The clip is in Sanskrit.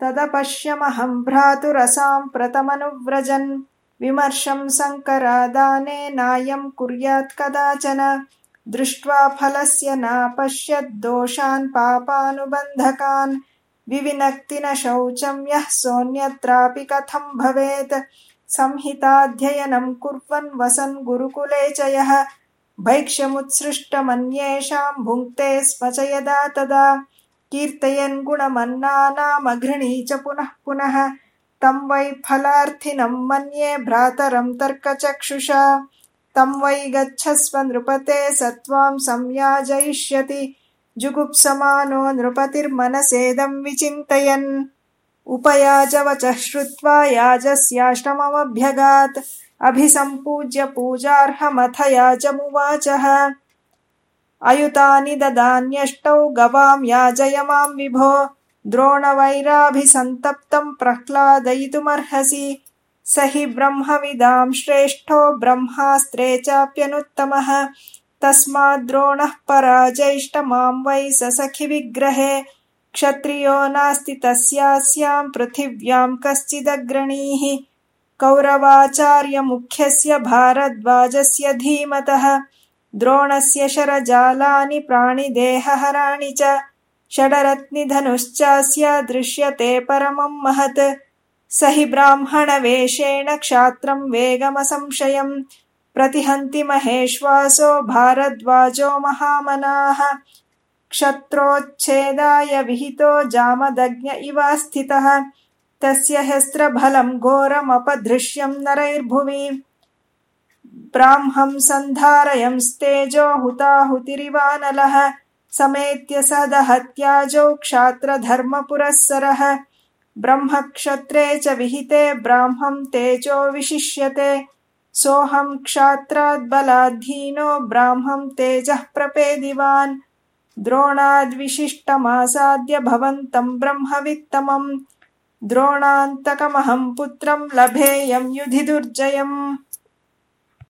तदपश्यमहं भ्रातुरसाम्प्रतमनुव्रजन् विमर्शं शङ्करादाने नायं कुर्यात् कदाचन। दृष्ट्वा फलस्य नापश्यद्दोषान् पापानुबन्धकान्। विविनक्ति न शौचं यः सोऽन्यत्रापि कथं भवेत्। संहिताध्ययनं कुर्वन् वसन् गुरुकुले च यः। भैक्ष्यमुत्सृष्टमन्येषां भुङ्क्ते स्म च यदा तदा कीर्तयन् गुणमन्नानामघृणी च पुनः पुनः। तं वै फलार्थिनं मन्ये भ्रातरं तर्कचक्षुषा। तं वै गच्छस्व नृपते स त्वां संयाजयिष्यति। जुगुप्समानो नृपतिर्मनसेदं विचिन्तयन्। उपयाजवचः श्रुत्वा याजस्याश्रममभ्यगात् अभिसम्पूज्य पूजार्हमथ याजमुवाचः अयुतानि ददान्यष्टौ गवां याजय मां विभो। द्रोणवैराभिसन्तप्तं प्रह्लादयितुमर्हसि। स हि ब्रह्मविदां श्रेष्ठो ब्रह्मास्त्रे चाप्यनुत्तमः। तस्माद्द्रोणः पराजैष्टमां वै स सखिविग्रहे क्षत्रियो नास्ति तस्यास्यां पृथिव्यां कश्चिदग्रणीः। कौरवाचार्यमुख्यस्य भारद्वाजस्य धीमतः द्रोणस्य शरजालानि प्राणिदेहहराणि च। षडरत्निधनुश्चास्य दृश्यते परमं महत्। स हि ब्राह्मणवेषेण क्षात्रं वेगमसंशयम्। प्रतिहन्ति महेश्वासो भारद्वाजो महामनाः। क्षत्रोच्छेदाय विहितो जामदग्न इवास्थितः तस्य ह्यस्त्रबलं घोरमपधृश्यं नरैर्भुवि ब्राह्मं सन्धारयंस्तेजो हुताहुतिरिवानलः समेत्य स दहत्याजौ क्षात्रधर्मपुरःसरः। ब्रह्मक्षत्रे च विहिते ब्राह्मं तेजो विशिष्यते। सोऽहं क्षात्राद्बलाद्धीनो ब्राह्मं तेजः प्रपेदिवान्। द्रोणाद्विशिष्टमासाद्य भवन्तं ब्रह्मवित्तमम्। द्रोणान्तकमहं पुत्रं लभेयं युधि दुर्जयम्